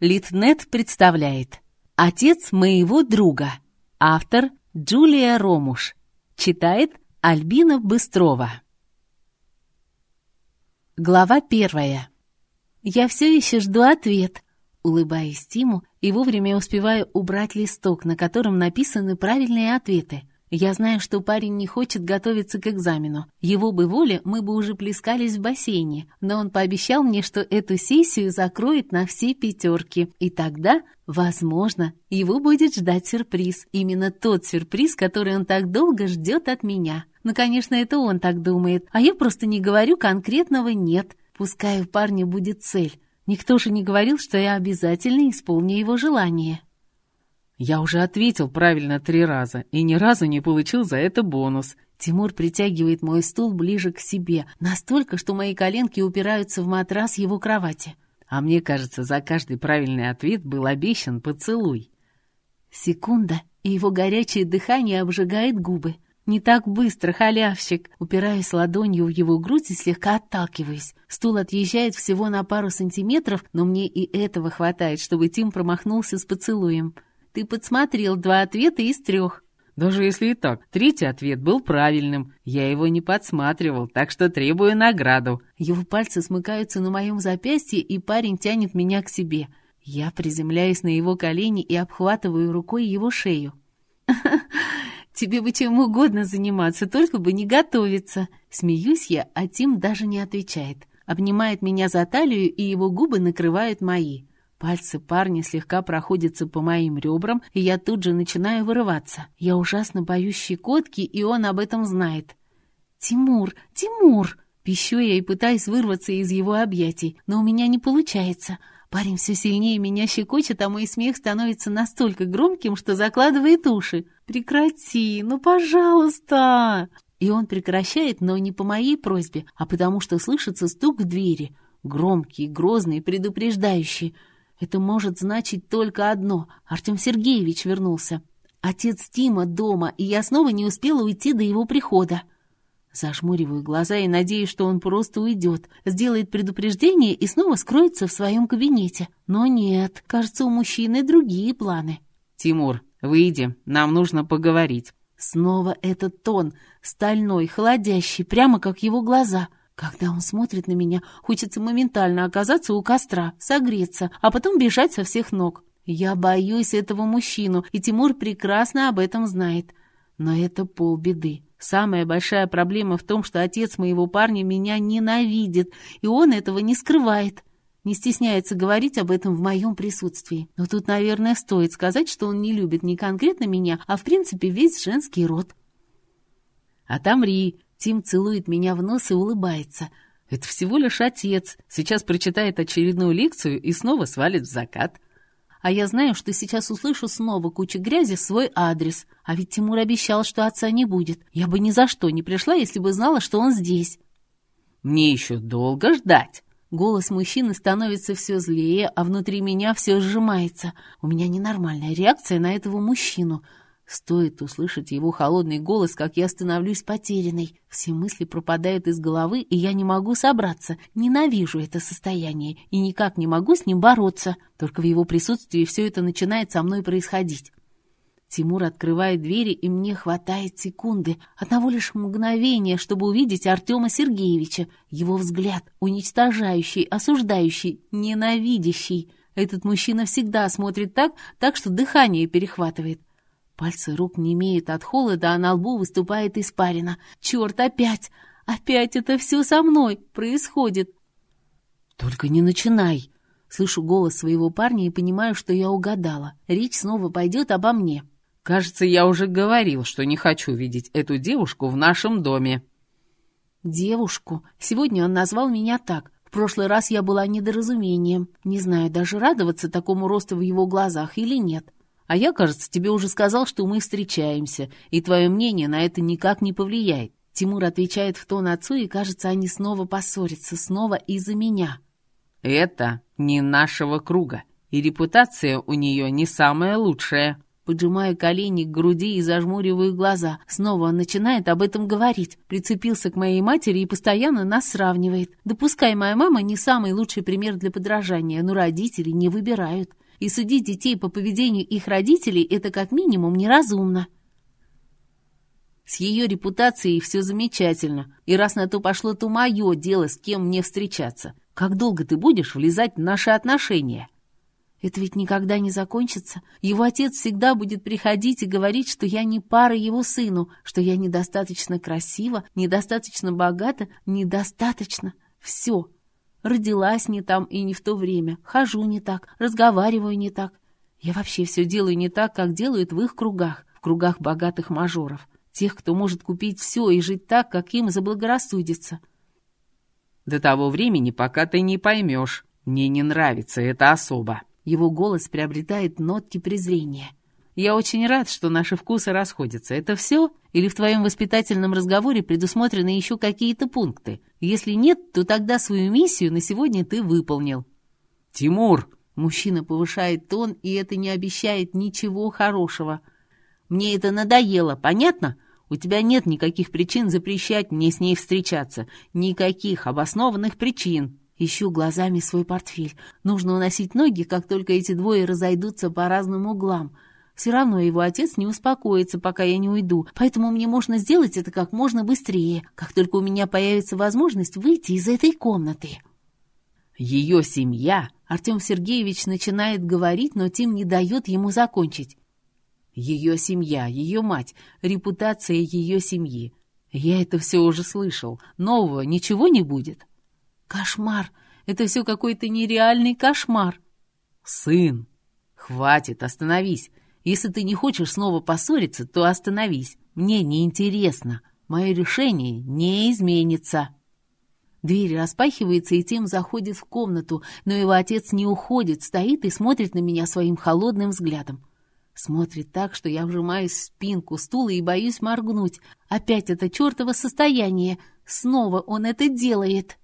Литнет представляет «Отец моего друга». Автор Джулия Ромуш. Читает Альбина Быстрова. Глава первая. Я все еще жду ответ. Улыбаюсь Тиму и вовремя успеваю убрать листок, на котором написаны правильные ответы. Я знаю, что парень не хочет готовиться к экзамену. Его бы воля, мы бы уже плескались в бассейне. Но он пообещал мне, что эту сессию закроет на все пятерки. И тогда, возможно, его будет ждать сюрприз. Именно тот сюрприз, который он так долго ждет от меня. Ну, конечно, это он так думает. А я просто не говорю конкретного «нет». Пускай у парня будет цель. Никто же не говорил, что я обязательно исполню его желание. Я уже ответил правильно три раза и ни разу не получил за это бонус. Тимур притягивает мой стул ближе к себе, настолько, что мои коленки упираются в матрас его кровати. А мне кажется, за каждый правильный ответ был обещан поцелуй. Секунда, и его горячее дыхание обжигает губы. Не так быстро, халявщик. Упираюсь ладонью в его грудь и слегка отталкиваюсь. Стул отъезжает всего на пару сантиметров, но мне и этого хватает, чтобы Тим промахнулся с поцелуем. Ты подсмотрел два ответа из трех. Даже если и так, третий ответ был правильным. Я его не подсматривал, так что требую награду. Его пальцы смыкаются на моем запястье, и парень тянет меня к себе. Я приземляюсь на его колени и обхватываю рукой его шею. Тебе бы чем угодно заниматься, только бы не готовиться. Смеюсь я, а Тим даже не отвечает. Обнимает меня за талию, и его губы накрывают мои. Пальцы парня слегка проходятся по моим ребрам, и я тут же начинаю вырываться. Я ужасно боюсь щекотки, и он об этом знает. «Тимур! Тимур!» Пищу я и пытаюсь вырваться из его объятий, но у меня не получается. Парень все сильнее меня щекочет, а мой смех становится настолько громким, что закладывает уши. «Прекрати! Ну, пожалуйста!» И он прекращает, но не по моей просьбе, а потому что слышится стук в двери. Громкий, грозный, предупреждающий. Это может значить только одно. Артем Сергеевич вернулся. Отец Тима дома, и я снова не успела уйти до его прихода. Зажмуриваю глаза и надеюсь, что он просто уйдет, сделает предупреждение и снова скроется в своем кабинете. Но нет, кажется, у мужчины другие планы. «Тимур, выйди, нам нужно поговорить». Снова этот тон, стальной, холодящий, прямо как его глаза — когда он смотрит на меня, хочется моментально оказаться у костра, согреться, а потом бежать со всех ног. Я боюсь этого мужчину, и Тимур прекрасно об этом знает. Но это полбеды. Самая большая проблема в том, что отец моего парня меня ненавидит, и он этого не скрывает. Не стесняется говорить об этом в моем присутствии. Но тут, наверное, стоит сказать, что он не любит не конкретно меня, а в принципе весь женский род. «Отомри!» Тим целует меня в нос и улыбается. Это всего лишь отец. Сейчас прочитает очередную лекцию и снова свалит в закат. А я знаю, что сейчас услышу снова кучу грязи в свой адрес. А ведь Тимур обещал, что отца не будет. Я бы ни за что не пришла, если бы знала, что он здесь. Мне еще долго ждать. Голос мужчины становится все злее, а внутри меня все сжимается. У меня ненормальная реакция на этого мужчину — Стоит услышать его холодный голос, как я становлюсь потерянной. Все мысли пропадают из головы, и я не могу собраться. Ненавижу это состояние и никак не могу с ним бороться. Только в его присутствии все это начинает со мной происходить. Тимур открывает двери, и мне хватает секунды, одного лишь мгновения, чтобы увидеть Артема Сергеевича. Его взгляд, уничтожающий, осуждающий, ненавидящий. Этот мужчина всегда смотрит так, так что дыхание перехватывает. Пальцы рук не имеют от холода, а на лбу выступает испарина. Черт, опять! Опять это все со мной происходит. Только не начинай. Слышу голос своего парня и понимаю, что я угадала. Речь снова пойдет обо мне. Кажется, я уже говорил, что не хочу видеть эту девушку в нашем доме. Девушку? Сегодня он назвал меня так. В прошлый раз я была недоразумением. Не знаю, даже радоваться такому росту в его глазах или нет. А я, кажется, тебе уже сказал, что мы встречаемся, и твое мнение на это никак не повлияет. Тимур отвечает в тон отцу, и, кажется, они снова поссорятся, снова из-за меня. Это не нашего круга, и репутация у нее не самая лучшая. Поджимаю колени к груди и зажмуриваю глаза. Снова он начинает об этом говорить. Прицепился к моей матери и постоянно нас сравнивает. Допускай, моя мама не самый лучший пример для подражания, но родители не выбирают. И судить детей по поведению их родителей – это как минимум неразумно. С ее репутацией все замечательно. И раз на то пошло, то мое дело, с кем мне встречаться. Как долго ты будешь влезать в наши отношения? Это ведь никогда не закончится. Его отец всегда будет приходить и говорить, что я не пара его сыну, что я недостаточно красива, недостаточно богата, недостаточно. Все. Родилась не там и не в то время, хожу не так, разговариваю не так. Я вообще все делаю не так, как делают в их кругах, в кругах богатых мажоров. Тех, кто может купить все и жить так, как им заблагорассудится. До того времени, пока ты не поймешь. Мне не нравится эта особа. Его голос приобретает нотки презрения. Я очень рад, что наши вкусы расходятся. Это все? Или в твоем воспитательном разговоре предусмотрены еще какие-то пункты? Если нет, то тогда свою миссию на сегодня ты выполнил. Тимур! Мужчина повышает тон, и это не обещает ничего хорошего. Мне это надоело, понятно? У тебя нет никаких причин запрещать мне с ней встречаться. Никаких обоснованных причин. Ищу глазами свой портфель. Нужно уносить ноги, как только эти двое разойдутся по разным углам. Все равно его отец не успокоится, пока я не уйду, поэтому мне можно сделать это как можно быстрее, как только у меня появится возможность выйти из этой комнаты. Ее семья... Артем Сергеевич начинает говорить, но Тим не дает ему закончить. Ее семья, ее мать, репутация ее семьи. Я это все уже слышал. Нового ничего не будет. Кошмар! Это все какой-то нереальный кошмар. Сын, хватит, остановись. Если ты не хочешь снова поссориться, то остановись. Мне неинтересно. Мое решение не изменится. Дверь распахивается, и Тим заходит в комнату, но его отец не уходит, стоит и смотрит на меня своим холодным взглядом. Смотрит так, что я вжимаюсь в спинку стула и боюсь моргнуть. Опять это чертово состояние. Снова он это делает.